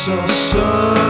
so so.